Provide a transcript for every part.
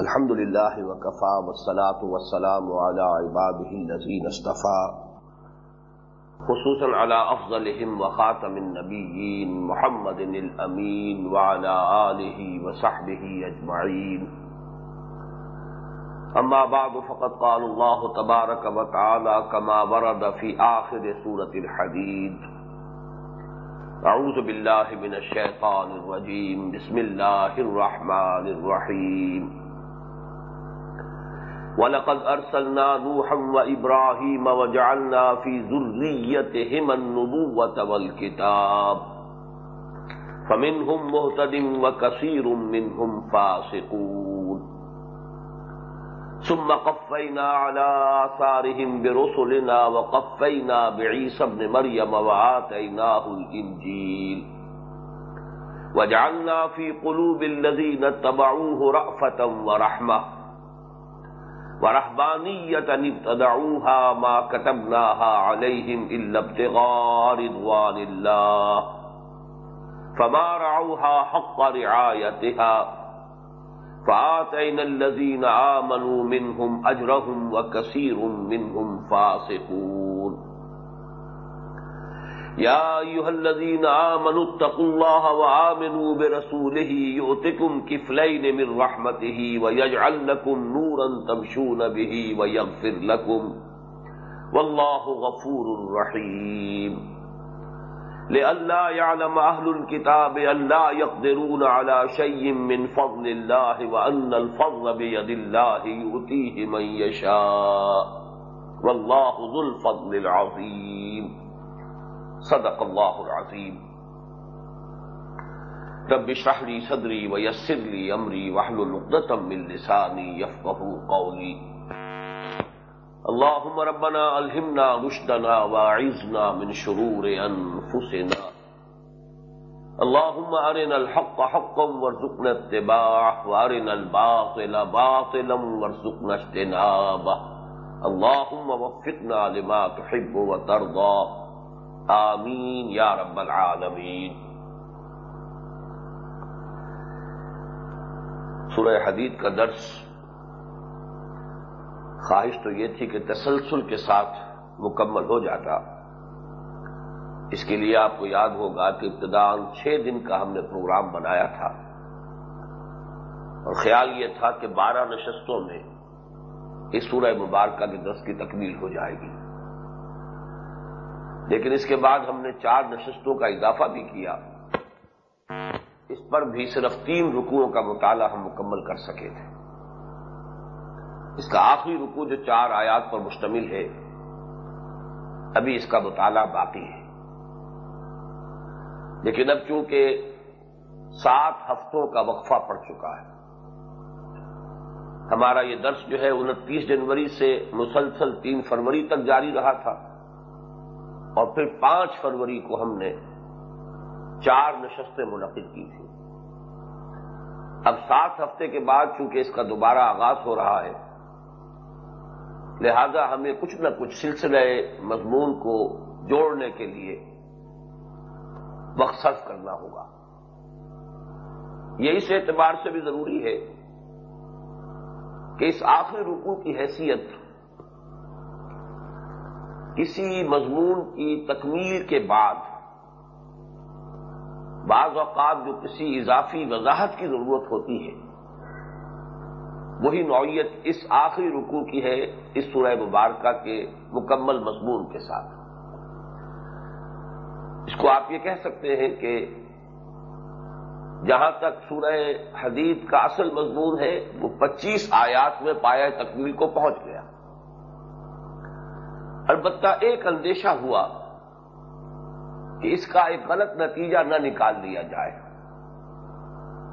الحمد لله وكفى والصلاة والسلام على عباده الذين اصطفى خصوصا على أفضلهم وخاتم النبيين محمد الأمين وعلى آله وصحبه أجمعين أما بعد فقد قال الله تبارك وتعالى كما ورد في آخر سورة الحديد أعوذ بالله من الشيطان الرجيم بسم الله الرحمن الرحيم وَلَقَدْ أَرْسَلْنَا نُوحًا وَإِبْرَاهِيمَ وَجَعَلْنَا فِي ذُرِّيَّتِهِمَا النُّبُوَّةَ وَالْكِتَابَ. فَمِنْهُمْ مُهْتَدٍ وَكَثِيرٌ مِّنْهُمْ فَاسِقُونَ. ثُمَّ قَفَّيْنَا عَلَى آثَارِهِمْ بِرُسُلِنَا وَقَفَّيْنَا بِعِيسَى ابْنِ مَرْيَمَ وَآتَيْنَاهُ الْإِنْجِيلَ. وَجَعَلْنَا فِي قُلُوبِ الَّذِينَ اتَّبَعُوهُ رَأْفَةً وَرَحْمَةً. ورحبانیت ان ابتدعوها ما كتبناها عليهم الا ابتغاء رضوان الله فما رعوها حق رعايتها فآتينا الذين آمنوا منهم أجرهم وكثير منهم فاسقون يا أيها الذين آمنوا اتقوا الله وآمنوا برسوله يؤتكم كفلين من رحمته ويجعل لكم نورا تمشون به ويغفر لكم والله غفور رحيم لئلا يعلم أهل الكتاب أن لا يقدرون على شيء من فضل الله وأن الفضل بيد الله يؤتيه من يشاء والله ذو الفضل العظيم صدق اللہ العظیم. رب اشرح لي صدری ويسر لي امری واحلل عقدة من لساني يفقهوا قولي اللهم ربنا الهمنا رشدنا واعذنا من شرور انفسنا. اللهم ارنا الحق حقا وارزقنا اتباعه وارنا الباطل باطلا وارزقنا اجتنابه. اللهم وفقنا لما تحب وترضى. آمین یا رب العالمین۔ سورہ حدید کا درس خواہش تو یہ تھی کہ تسلسل کے ساتھ مکمل ہو جاتا۔ اس کے لیے آپ کو یاد ہوگا کہ ابتدان چھ دن کا ہم نے پروگرام بنایا تھا۔ اور خیال یہ تھا کہ بارہ نشستوں میں اس سورہ مبارکہ کے درس کی تکمیل ہو جائے گی۔ لیکن اس کے بعد ہم نے چار نشستوں کا اضافہ بھی کیا۔ اس پر بھی صرف تین رکوعوں کا مطالعہ ہم مکمل کر سکے تھے۔ اس کا آخری رکو جو چار آیات پر مشتمل ہے، ابھی اس کا مطالعہ باقی ہے۔ لیکن اب چونکہ سات ہفتوں کا وقفہ پڑ چکا ہے، ہمارا یہ درس جو ہے انتیس جنوری سے مسلسل تین فروری تک جاری رہا تھا۔ اور پھر پانچ فروری کو ہم نے چار نشستیں منعقد کی تھی اب سات ہفتے کے بعد چونکہ اس کا دوبارہ آغاز ہو رہا ہے، لہذا ہمیں کچھ نہ کچھ سلسلے مضمون کو جوڑنے کے لیے وقت صرف کرنا ہوگا۔ یہ اس اعتبار سے بھی ضروری ہے کہ اس آخری رکو کی حیثیت کسی مضمون کی تکمیل کے بعد بعض اوقات جو کسی اضافی وضاحت کی ضرورت ہوتی ہے، وہی نوعیت اس آخری رکوع کی ہے، اس سورہ مبارکہ کے مکمل مضمون کے ساتھ۔ اس کو آپ یہ کہہ سکتے ہیں کہ جہاں تک سورہ حدید کا اصل مضمون ہے، وہ پچیس آیات میں پایا تکمیل کو پہنچ گیا۔ البتہ ایک اندیشہ ہوا کہ اس کا ایک غلط نتیجہ نہ نکال لیا جائے۔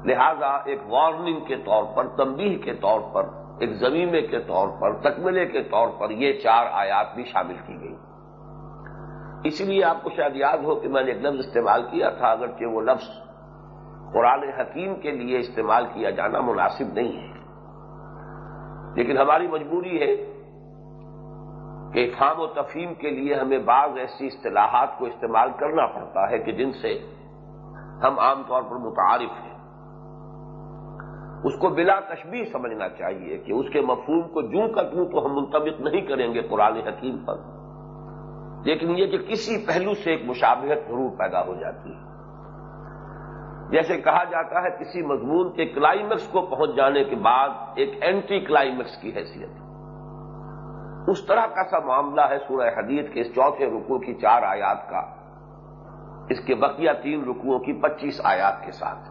لہذا ایک وارننگ کے طور پر، تنبیہ کے طور پر، ایک زمینے کے طور پر، تکملے کے طور پر یہ چار آیات بھی شامل کی گئی۔ اسی لیے آپ کو شاید یاد ہو کہ میں نے ایک لفظ استعمال کیا تھا، اگرچہ وہ لفظ قرآن حکیم کے لیے استعمال کیا جانا مناسب نہیں ہے۔ لیکن ہماری مجبوری ہے کہ افہام و تفہیم کے لیے ہمیں بعض ایسی اصطلاحات کو استعمال کرنا پڑتا ہے کہ جن سے ہم عام طور پر متعارف ہیں۔ اس کو بلا تشبیح سمجھنا چاہیے کہ اس کے مفہوم کو جوں کا توں تو ہم منتبک نہیں کریں گے قرآن حکیم پر۔ لیکن یہ کہ کسی پہلو سے ایک مشابہت ضرور پیدا ہو جاتی ہے۔ جیسے کہا جاتا ہے، کسی مضمون کے کلائمیکس کو پہنچ جانے کے بعد ایک اینٹی کلائمیکس کی حیثیت۔ اس طرح کا سا معاملہ ہے سورہ حدیث کے اس چوتھے رکوع کی چار آیات کا۔ اس کے بقیہ تین رکوعوں کی پچیس آیات کے ساتھ۔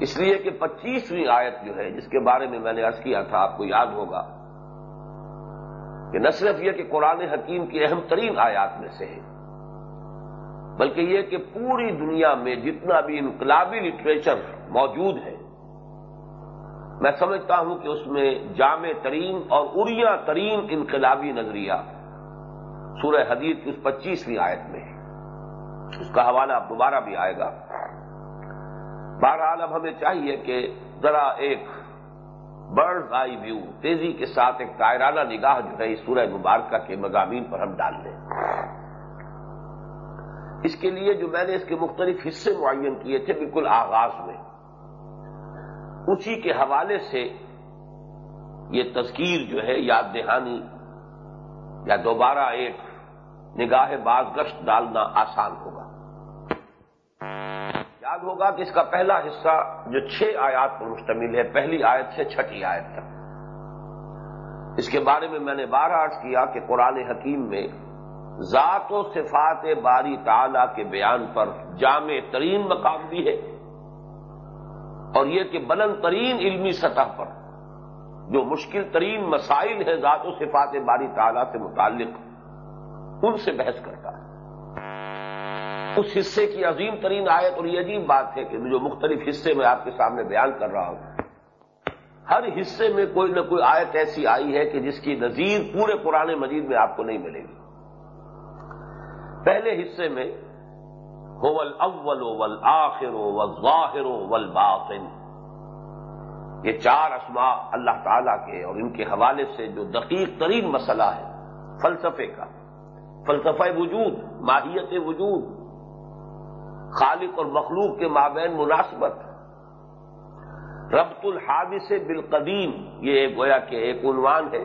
اس لیے کہ پچیسویں آیت جو ہے، جس کے بارے میں میں نے عرض کیا تھا، آپ کو یاد ہوگا، کہ نہ صرف یہ کہ قرآن حکیم کی اہم ترین آیات میں سے ہے، بلکہ یہ کہ پوری دنیا میں جتنا بھی انقلابی لٹریچر موجود ہے میں سمجھتا ہوں کہ اس میں جامع ترین اور اریا ترین انقلابی نظریہ سورہ حدیث کی اس پچیسویں آیت میں ہے۔ اس کا حوالہ اب دوبارہ بھی آئے گا۔ بہرحال اب ہمیں چاہیے کہ ذرا ایک برڈ آئی ویو، تیزی کے ساتھ ایک تائرانہ نگاہ جو ہے اس سورہ مبارکہ کے مضامین پر ہم ڈال دیں اس کے لیے جو میں نے اس کے مختلف حصے معین کیے تھے بالکل آغاز میں اسی کے حوالے سے یہ تذکیر جو ہے، یاد دہانی یا دوبارہ ایک نگاہ باز گشت ڈالنا آسان ہوگا۔ یاد ہوگا کہ اس کا پہلا حصہ جو چھ آیات پر مشتمل ہے، پہلی آیت سے چھٹی آیت تک۔ اس کے بارے میں میں نے بار عرض کیا کہ قرآن حکیم میں ذات و صفات باری تعالی کے بیان پر جامع ترین مقام بھی ہے۔ اور یہ کہ بلند ترین علمی سطح پر جو مشکل ترین مسائل ہیں ذات و صفات باری تعالی سے متعلق، ان سے بحث کرتا ہے۔ اس حصے کی عظیم ترین آیت اور یہ عجیب بات ہے کہ جو مختلف حصے میں آپ کے سامنے بیان کر رہا ہوں، ہر حصے میں کوئی نہ کوئی آیت ایسی آئی ہے کہ جس کی نظیر پورے پرانے مجید میں آپ کو نہیں ملے گی۔ پہلے حصے میں ہوول اول ول آخر ول ظاہر ول یہ چار اسماء اللہ تعالی کے اور ان کے حوالے سے جو دقیق ترین مسئلہ ہے، فلسفے کا۔ فلسفہ وجود، ماہیت وجود، خالق اور مخلوق کے مابین مناسبت۔ ربط الحادث بالقدیم، یہ گویا کہ ایک عنوان ہے۔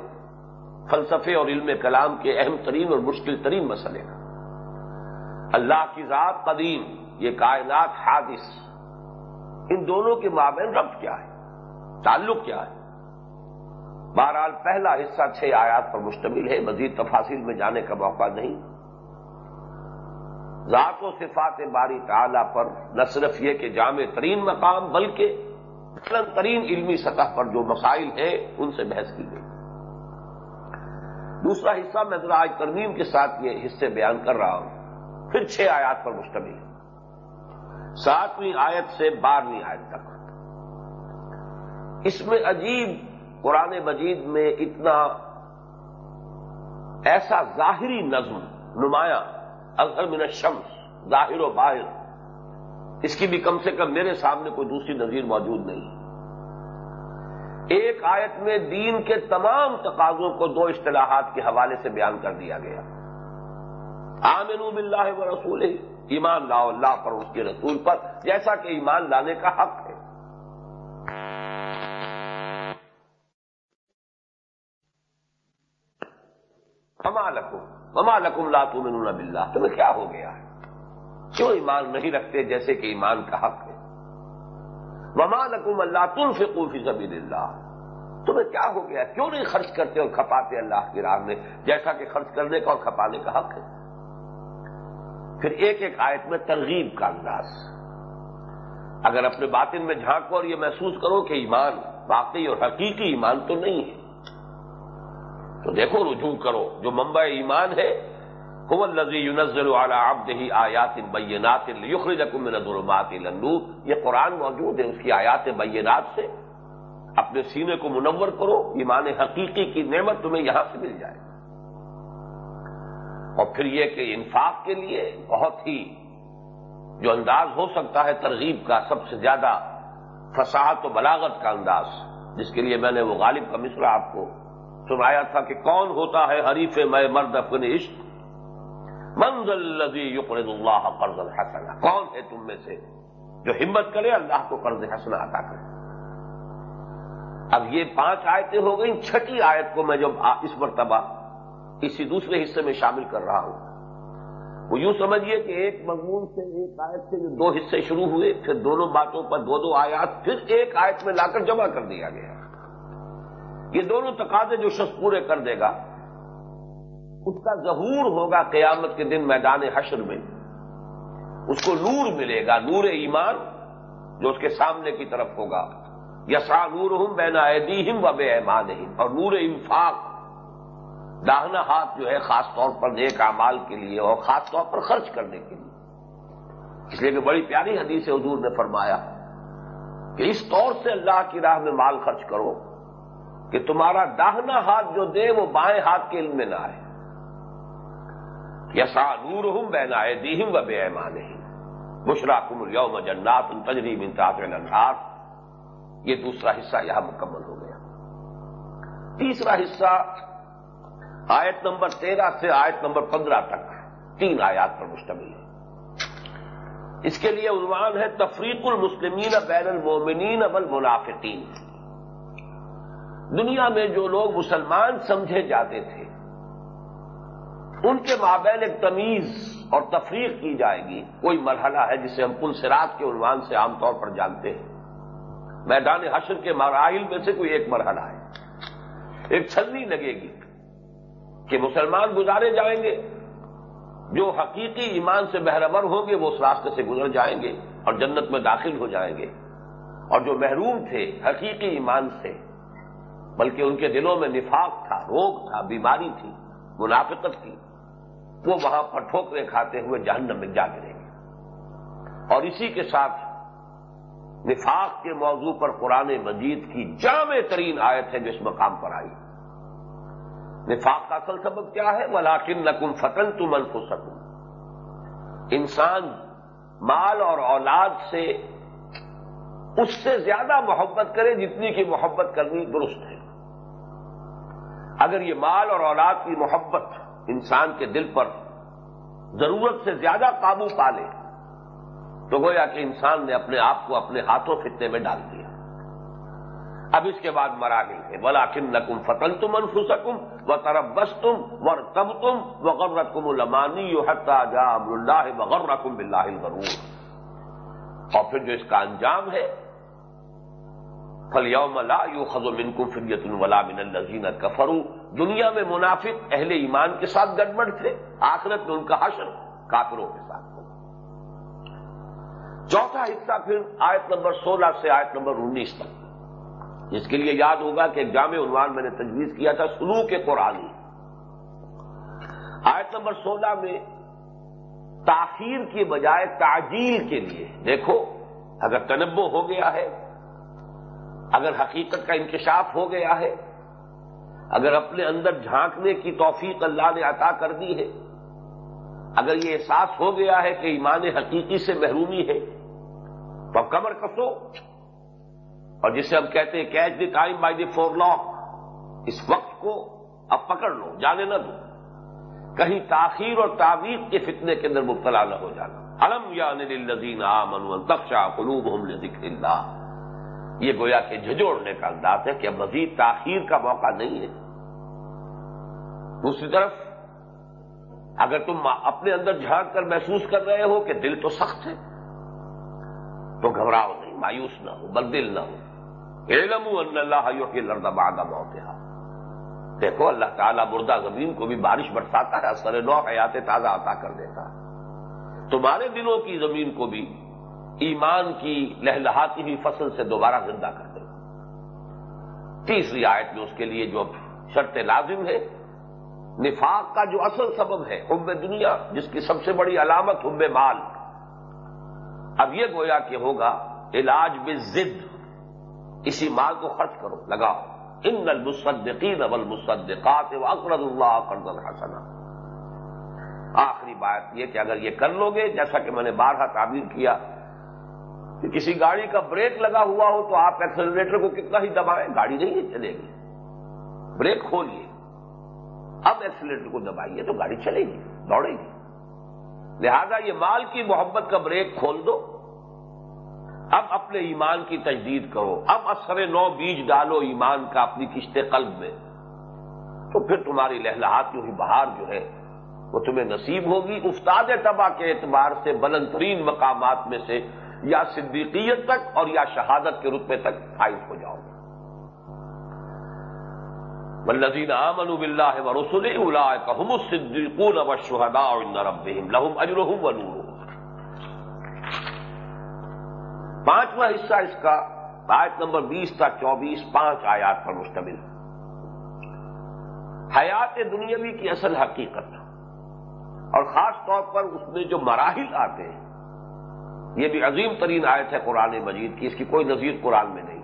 فلسفے اور علم کلام کے اہم ترین اور مشکل ترین مسئلے۔ کا اللہ کی ذات قدیم، یہ کائنات حادث۔ ان دونوں کے مابین ربط کیا ہے؟ تعلق کیا ہے؟ بہرحال پہلا حصہ چھ آیات پر مشتمل ہے، مزید تفاصل میں جانے کا موقع نہیں۔ ذات و صفات باری تعالی پر نہ صرف یہ کہ جامع ترین مقام، بلکہ بلند ترین علمی سطح پر جو مسائل ہیں، ان سے بحث کی گئی۔ دوسرا حصہ میں ذرا آج ترمیم کے ساتھ یہ حصے بیان کر رہا ہوں۔ پھر چھ آیات پر مشتمل ہے۔ ساتویں آیت سے بارہویں آیت تک۔ اس میں عجیب قرآن مجید میں اتنا ایسا ظاہری نظم نمایاں اظہر من الشمس، ظاہر و باہر۔ اس کی بھی کم سے کم میرے سامنے کوئی دوسری نظیر موجود نہیں۔ ایک آیت میں دین کے تمام تقاضوں کو دو اصطلاحات کے حوالے سے بیان کر دیا گیا۔ آمنو باللہ و رسول ایمان لاؤ اللہ پر اس کے رسول پر، جیسا کہ ایمان لانے کا حق ہے۔ ہما لکم مما لکم لا تمنون باللہ، تمہیں کیا ہو گیا ہے؟ کیوں ایمان نہیں رکھتے جیسے کہ ایمان کا حق ہے؟ مما لکم اللہ تم سے فی سبیل اللہ، تمہیں کیا ہو گیا؟ کیوں نہیں خرچ کرتے اور کھپاتے اللہ کی راہ میں، جیسا کہ خرچ کرنے کا اور کھپانے کا حق ہے؟ پھر ایک ایک آیت میں ترغیب کا انداز۔ اگر اپنے باطن میں جھانکو اور یہ محسوس کرو کہ ایمان واقعی اور حقیقی ایمان تو نہیں ہے، تو دیکھو رجوع کرو۔ جو منبع ایمان ہے الزی یونزل عبدہ آیات بینات یخرجکم من الظلمات الى النور۔ یہ قرآن موجود ہے، اس کی آیات بینات سے۔ اپنے سینے کو منور کرو، ایمان حقیقی کی نعمت تمہیں یہاں سے مل جائے۔ اور پھر یہ کہ انفاق کے لیے بہت ہی جو انداز ہو سکتا ہے ترغیب کا، سب سے زیادہ فصاحت و بلاغت کا انداز، جس کے لیے میں نے وہ غالب کا مصرع آپ کو سنایا تھا کہ کون ہوتا ہے حریف میں مرد اپنے عشق۔ منزل لذی یقرض اللہ قرض الحسن کون ہے تم میں سے جو ہمت کرے، اللہ کو قرض حسنا عطا کرے۔ اب یہ پانچ آیتیں ہو گئیں، چھٹی آیت کو میں جب اس مرتبہ اسی دوسرے حصے میں شامل کر رہا ہوں۔ وہ یوں سمجھیے کہ ایک مضمون سے ایک آیت سے جو دو حصے شروع ہوئے، پھر دونوں باتوں پر دو دو آیات، پھر ایک آیت میں لا کر جمع کر دیا گیا۔ یہ دونوں تقاضے جو شخص پورے کر دے گا، اس کا ظہور ہوگا قیامت کے دن میدان حشر میں۔ اس کو نور ملے گا، نور ایمان، جو اس کے سامنے کی طرف ہوگا۔ یسا نور ہوں بین ہم و بے ایمان اور نور انفاق داہنا ہاتھ جو ہے خاص طور پر نیک اعمال کے لیے اور خاص طور پر خرچ کرنے کے لیے۔ اس لیے کہ بڑی پیاری حدیث حضور نے فرمایا کہ اس طور سے اللہ کی راہ میں مال خرچ کرو کہ تمہارا داہنا ہاتھ جو دے وہ بائیں ہاتھ کے علم میں نہ آئے۔ یسا نور ہوں بین آئے دیہم و بے ایمان بشرا کمر یوم جنات ان تجریب انتاط یہ دوسرا حصہ یہاں مکمل ہو گیا۔ تیسرا حصہ آیت نمبر تیرہ سے آیت نمبر پندرہ تک تین آیات پر مشتمل ہے۔ اس کے لیے عنوان ہے، تفریق المسلمین بین المومنین اب المنافقین دنیا میں جو لوگ مسلمان سمجھے جاتے تھے، ان کے مابین ایک تمیز اور تفریق کی جائے گی۔ کوئی مرحلہ ہے جسے ہم پلسرات کے عنوان سے عام طور پر جانتے ہیں۔ میدان حشر کے مراحل میں سے کوئی ایک مرحلہ ہے۔ ایک چھلنی لگے گی۔ کہ مسلمان گزارے جائیں گے، جو حقیقی ایمان سے بہرور ہوں گے، وہ اس راستے سے گزر جائیں گے اور جنت میں داخل ہو جائیں گے۔ اور جو محروم تھے حقیقی ایمان سے، بلکہ ان کے دلوں میں نفاق تھا، روگ تھا، بیماری تھی، منافقت تھی وہ وہاں پر ٹھوکرے کھاتے ہوئے جہنم میں جا گریں گے۔ اور اسی کے ساتھ نفاق کے موضوع پر قرآن مجید کی جامع ترین آیت ہے جو اس مقام پر آئی۔ نفاق کا اصل سبب کیا ہے؟ ولاکن نقم فتن تم انسان مال اور اولاد سے اس سے زیادہ محبت کرے جتنی کی محبت کرنی درست ہے۔ اگر یہ مال اور اولاد کی محبت انسان کے دل پر ضرورت سے زیادہ قابو پا لے، تو گویا کہ انسان نے اپنے آپ کو اپنے ہاتھوں فتنے میں ڈال دیا۔ اب اس کے بعد مراحل ہے۔ بلا کن نقم فتن تم انفسکم و ترب بس تم و تب تم وغر رقم المانی اللہ وغر رقم بلّہ ضرور اور پھر جو اس کا انجام ہے فل یوم لا یو خز و فریت الولا من الزین کفرو دنیا میں منافق اہل ایمان کے ساتھ گڑبڑ تھے، آخرت میں ان کا حشر کافروں کے ساتھ چوتھا حصہ پھر آیت نمبر سولہ سے آیت نمبر انیس تک۔ جس کے لیے یاد ہوگا کہ جامع عنوان میں نے تجویز کیا تھا سلو کے قرآن۔ آیت نمبر سولہ میں تاخیر کی بجائے تعجیل کے لیے، دیکھو، اگر تنبو ہو گیا ہے، اگر حقیقت کا انکشاف ہو گیا ہے، اگر اپنے اندر جھانکنے کی توفیق اللہ نے عطا کر دی ہے، اگر یہ احساس ہو گیا ہے کہ ایمان حقیقی سے محرومی ہے، تو کمر کسو۔ اور جسے ہم کہتے ہیں catch the time by the forelock اس وقت کو اب پکڑ لو، جانے نہ دو۔ کہیں تاخیر اور تعویذ کے فتنے کے اندر مبتلا نہ ہو جانا۔ علم یا نلزین تخشا قلوب ہم ذکر اللہ۔ یہ گویا کہ جھجوڑنے کا انداز ہے کہ اب مزید تاخیر کا موقع نہیں ہے۔ دوسری طرف، اگر تم اپنے اندر جھانک کر محسوس کر رہے ہو کہ دل تو سخت ہے، تو گھبراؤ نہیں، مایوس نہ ہو بدل نہ ہو۔ علم ان اللہ لرد باغ موتیا دیکھو، اللہ تعالیٰ مردہ زمین کو بھی بارش برساتا ہے، اثر نو، حیات تازہ عطا کر دیتا ہے۔ تمہارے دلوں کی زمین کو بھی ایمان کی لہلہاتی ہوئی فصل سے دوبارہ زندہ کر دے۔ تیسری آیت میں اس کے لیے جو شرط لازم ہے، نفاق کا جو اصل سبب ہے، حب دنیا، جس کی سب سے بڑی علامت، حب مال۔ اب یہ گویا کہ ہوگا، علاج بے ضد اسی مال کو خرچ کرو، لگاؤ۔ ان المصدقین والمصدقات واقرض اللہ قرضا حسنا۔ آخری بات یہ کہ اگر یہ کر لو گے، جیسا کہ میں نے بارہا تعبیر کیا، کہ کسی گاڑی کا بریک لگا ہوا ہو تو آپ ایکسلریٹر کو کتنا ہی دبائیں، گاڑی نہیں چلے گی۔ بریک کھولئے اب ایکسلریٹر کو دبائیے تو گاڑی چلے گی، دوڑے گی۔ لہذا یہ مال کی محبت کا بریک کھول دو۔ اب اپنے ایمان کی تجدید کرو۔ اب اثر نو بیج ڈالو ایمان کا اپنی کشت قلب میں۔ تو پھر تمہاری لہلاتی ہوئی بہار جو ہے، وہ تمہیں نصیب ہوگی۔ استاد تباہ کے اعتبار سے بلند ترین مقامات میں سے یا صدیقیت تک اور یا شہادت کے رتبے تک فائز ہو جاؤ گے۔ والذین آمنوا باللہ ورسلہ اولئک هم الصدیقون والشہداء عند ربهم، لهم اجرهم ونورهم۔ پانچواں حصہ اس کا، آیت نمبر بیس تا چوبیس، پانچ آیات پر مشتمل حیات دنیاوی کی اصل حقیقت۔ اور خاص طور پر اس میں جو مراحل آتے ہیں، یہ بھی عظیم ترین آیت ہے قرآن مجید کی، اس کی کوئی نظیر قرآن میں نہیں۔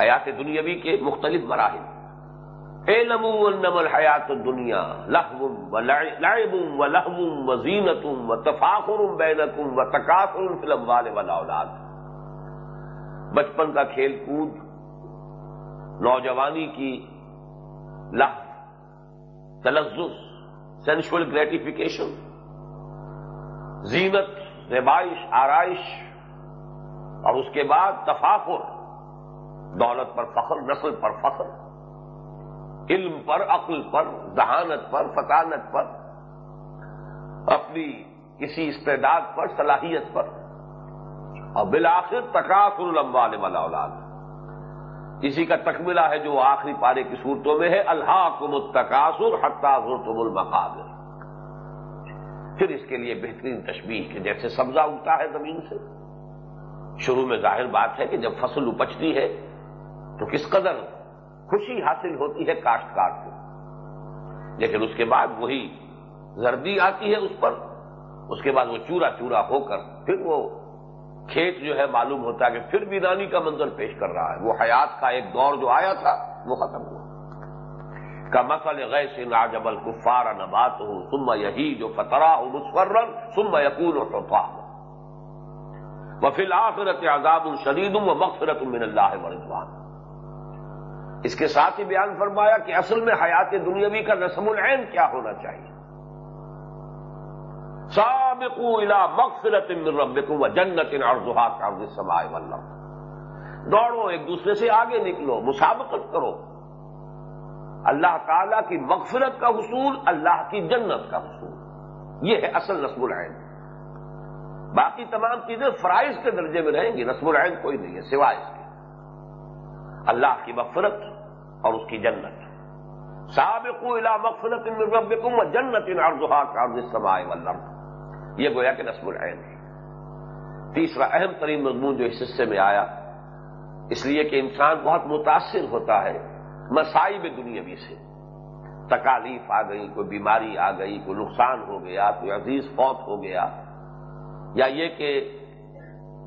حیات دنیاوی کے مختلف مراحل۔ انما الحیات دنیا لحم و لعب و لحم و زینتم و تفاخر بینکم و تقاصر فلم والے والا اولاد بچپن کا کھیل کود، نوجوانی کی لح تلزز سینشل گریٹیفیکیشن زینت، ربائش، آرائش، اور اس کے بعد تفاخر، دولت پر فخر، نسل پر فخر۔ علم پر، عقل پر، ذہانت پر فطانت پر، اپنی کسی استعداد پر، صلاحیت پر۔ اور بالآخر تقاصر الاموال والا اولاد اسی کا تکملہ ہے جو آخری پارے کی صورتوں میں ہے اللہ کو متقاصر حتاثر تم المقابر۔ پھر اس کے لیے بہترین تشبیح کہ جیسے سبزہ اگتا ہے زمین سے۔ شروع میں ظاہر بات ہے کہ جب فصل اپجتی ہے تو کس قدر خوشی حاصل ہوتی ہے کاشتکار کو۔ لیکن اس کے بعد وہی زردی آتی ہے اس پر۔ اس کے بعد وہ چورا چورا ہو کر پھر وہ کھیت جو ہے معلوم ہوتا ہے کہ پھر ویرانی کا منظر پیش کر رہا ہے۔ وہ حیات کا ایک دور جو آیا تھا وہ ختم ہوا۔ کا مسل غیر سے ناجبل نبات ہو سم یہی جو فترا ہو مسفرن سم یقون و توفا وہ فی الآخرت عذاب الشدید و مغفرت من اللہ ورضوان اس کے ساتھ ہی بیان فرمایا کہ اصل میں حیات دنیاوی کا رسم العین کیا ہونا چاہیے۔ سابقو الى مغفرت من ربکم و جنت ارضها کارض السماء والارض۔ دوڑو، ایک دوسرے سے آگے نکلو، مسابقت کرو۔ اللہ تعالی کی مغفرت کا حصول، اللہ کی جنت کا حصول۔ یہ ہے اصل رسم العین۔ باقی تمام چیزیں فرائض کے درجے میں رہیں گی رسم العین کوئی نہیں ہے، سوائے اس کے۔ اللہ کی مغفرت اور اس کی جنت. سابقو الى مغفرت من ربکم و جنت عرضها کارض السماء والارض. یہ گویا کہ نصب العین ہے. تیسرا اہم ترین مضمون جو اس حصے میں آیا، اس لیے کہ انسان بہت متاثر ہوتا ہے مسائب دنیاوی سے. تکالیف آ گئی، کوئی بیماری آ گئی، کوئی نقصان ہو گیا، کوئی عزیز فوت ہو گیا. یا یہ کہ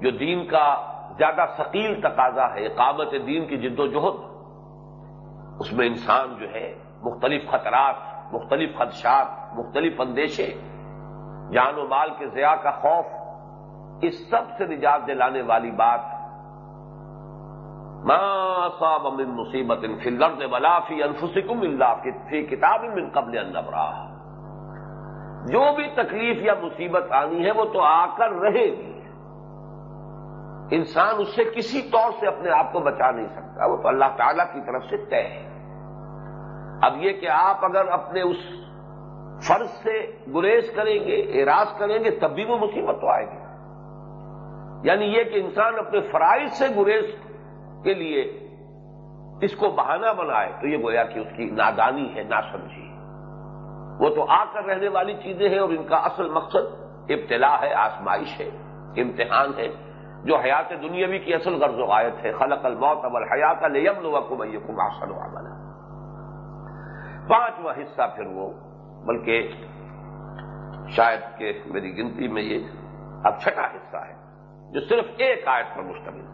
جو دین کا زیادہ ثقیل تقاضا ہے، اقامت دین کی جد و جہد اس میں انسان جو ہے مختلف خطرات، مختلف خدشات، مختلف اندیشے، جان و مال کے ضیاع کا خوف، اس سب سے نجات دلانے والی بات صاب من مصیبت فی الارض ولا فی انفسکم اللہ فی کتاب من قبل ان نبراہ جو بھی تکلیف یا مصیبت آنی ہے، وہ تو آ کر رہے گی۔ انسان اس سے کسی طور سے اپنے آپ کو بچا نہیں سکتا، وہ تو اللہ تعالی کی طرف سے طے ہے۔ اب یہ کہ آپ اگر اپنے اس فرض سے گریز کریں گے، اعراض کریں گے، تب بھی وہ مصیبت تو آئے گی۔ یعنی یہ کہ انسان اپنے فرائض سے گریز کے لیے اس کو بہانہ بنائے، تو یہ گویا کہ اس کی نادانی ہے نہ سمجھی وہ تو آ کر رہنے والی چیزیں ہیں اور ان کا اصل مقصد ابتلا ہے آسمائش ہے، امتحان ہے۔ جو حیات دنیاوی کی اصل غرض و غایت ہے. خلق الموت ابل حیات الم وقم یقم آسن عمل پانچواں حصہ پھر وہ، بلکہ شاید کہ میری گنتی میں یہ اب چھٹا حصہ ہے، جو صرف ایک آیت پر مشتمل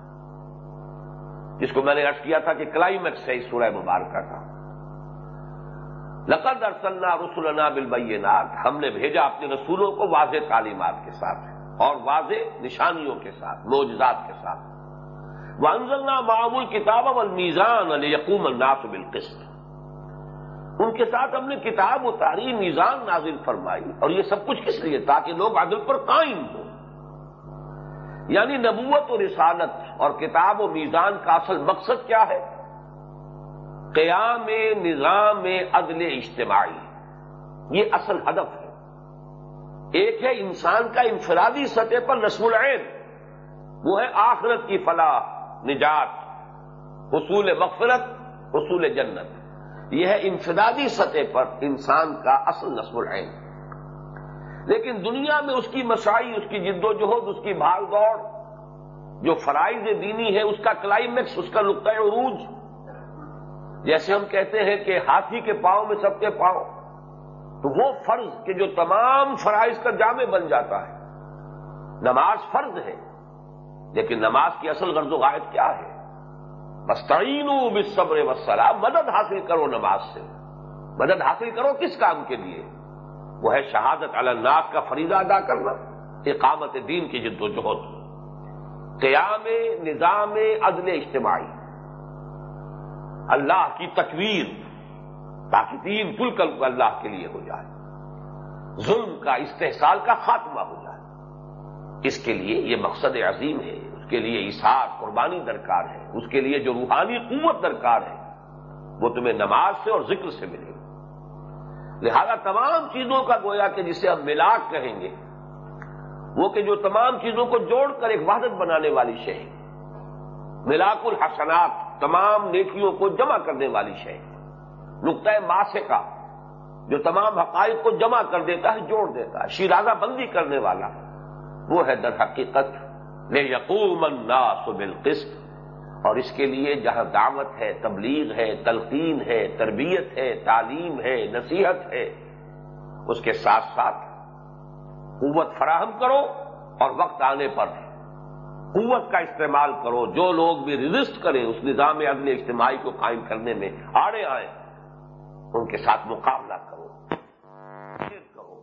جس کو میں نے ارض کیا تھا کہ کلائمیکس ہے اس سورہ مبارکہ کا. لقد ارسلنا رسولنا بالبینات، ہم نے بھیجا اپنے رسولوں کو واضح تعلیمات کے ساتھ. اور واضح نشانیوں کے ساتھ موجزات کے ساتھ۔ وانزلنا معمول کتاب المیزان علی یقوم الناس بالقسط۔ ان کے ساتھ ہم نے کتاب اتاری میزان نازل فرمائی۔ اور یہ سب کچھ کس لیے؟ تاکہ لوگ عدل پر قائم ہوں۔ یعنی نبوت و رسالت اور کتاب و میزان کا اصل مقصد کیا ہے؟ قیام نظام عدل اجتماعی۔ یہ اصل ہدف ہے ایک ہے انسان کا انفرادی سطح پر نسم العین، وہ ہے آخرت کی فلاح، نجات، حصول مغفرت، حصول جنت۔ یہ ہے انفرادی سطح پر انسان کا اصل نسم العین۔ لیکن دنیا میں اس کی مسائی، اس کی جد و جہد، اس کی بھاگ دوڑ، جو فرائض دینی ہے، اس کا کلائمیکس، اس کا نقطۂ عروج۔ جیسے ہم کہتے ہیں کہ ہاتھی کے پاؤں میں سب کے پاؤں۔ تو وہ فرض کہ جو تمام فرائض کا جامع بن جاتا ہے۔ نماز فرض ہے، لیکن نماز کی اصل غرض و غائب کیا ہے؟ بس تعین بصبر مدد حاصل کرو نماز سے۔ مدد حاصل کرو کس کام کے لیے؟ وہ ہے شہادت الناس کا فریضہ ادا کرنا، اقامت دین کی جد و جہد۔ قیام نظام عدل اجتماعی۔ اللہ کی تکویر تاکہ دین کل کل اللہ کے لیے ہو جائے۔ ظلم کا، استحصال کا خاتمہ ہو جائے۔ اس کے لیے یہ مقصد عظیم ہے۔ اس کے لیے اشار قربانی درکار ہے۔ اس کے لیے جو روحانی قوت درکار ہے، وہ تمہیں نماز سے اور ذکر سے ملے گی لہذا تمام چیزوں کا گویا کہ جسے ہم ملاق کہیں گے، وہ کہ جو تمام چیزوں کو جوڑ کر ایک وحدت بنانے والی شے ہے۔ الحسنات، تمام نیکیوں کو جمع کرنے والی شے نقطۂ ماسے کا جو تمام حقائق کو جمع کر دیتا ہے، جوڑ دیتا ہے، شیرازہ بندی کرنے والا وہ ہے در حقیقت، لے یقوم الناس بالقسط۔ اور اس کے لیے جہاں دعوت ہے، تبلیغ ہے، تلقین ہے، تربیت ہے، تعلیم ہے، نصیحت ہے، اس کے ساتھ ساتھ قوت فراہم کرو اور وقت آنے پر قوت کا استعمال کرو۔ جو لوگ بھی رجسٹ کریں، اس نظام عدل اجتماعی کو قائم کرنے میں آڑے آئیں ان کے ساتھ مقابلہ کرو کرو۔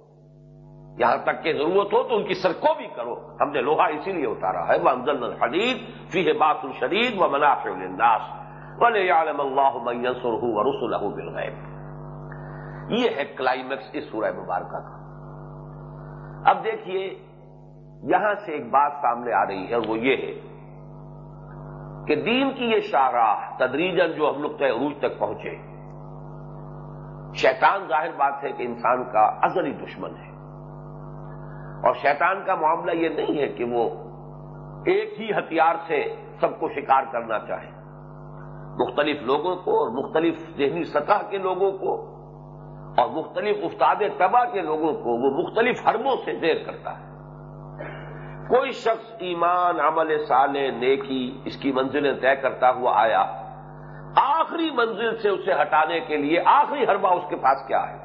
یہاں تک کہ ضرورت ہو تو ان کی سرکو بھی کرو۔ ہم نے لوہا اسی لیے اتارا ہے وہ امزل الحدید فی ہے بات الشدید و منافع الناس ولی عالم اللہ ہوں اور رسول بالغیب یہ ہے کلائمیکس اس سورہ مبارکہ کا۔ اب دیکھیے، یہاں سے ایک بات سامنے آ رہی ہے اور وہ یہ ہے کہ دین کی یہ شاہراہ تدریجن جو ہم لوگ عروج تک پہنچے شیطان ظاہر بات ہے کہ انسان کا ازلی دشمن ہے۔ اور شیطان کا معاملہ یہ نہیں ہے کہ وہ ایک ہی ہتھیار سے سب کو شکار کرنا چاہے۔ مختلف لوگوں کو اور مختلف ذہنی سطح کے لوگوں کو اور مختلف استاد تباہ کے لوگوں کو وہ مختلف حربوں سے دیر کرتا ہے۔ کوئی شخص ایمان، عمل صالح، نیکی، اس کی منزلیں طے کرتا ہوا آیا آخری منزل سے اسے ہٹانے کے لیے آخری حربہ اس کے پاس کیا ہے؟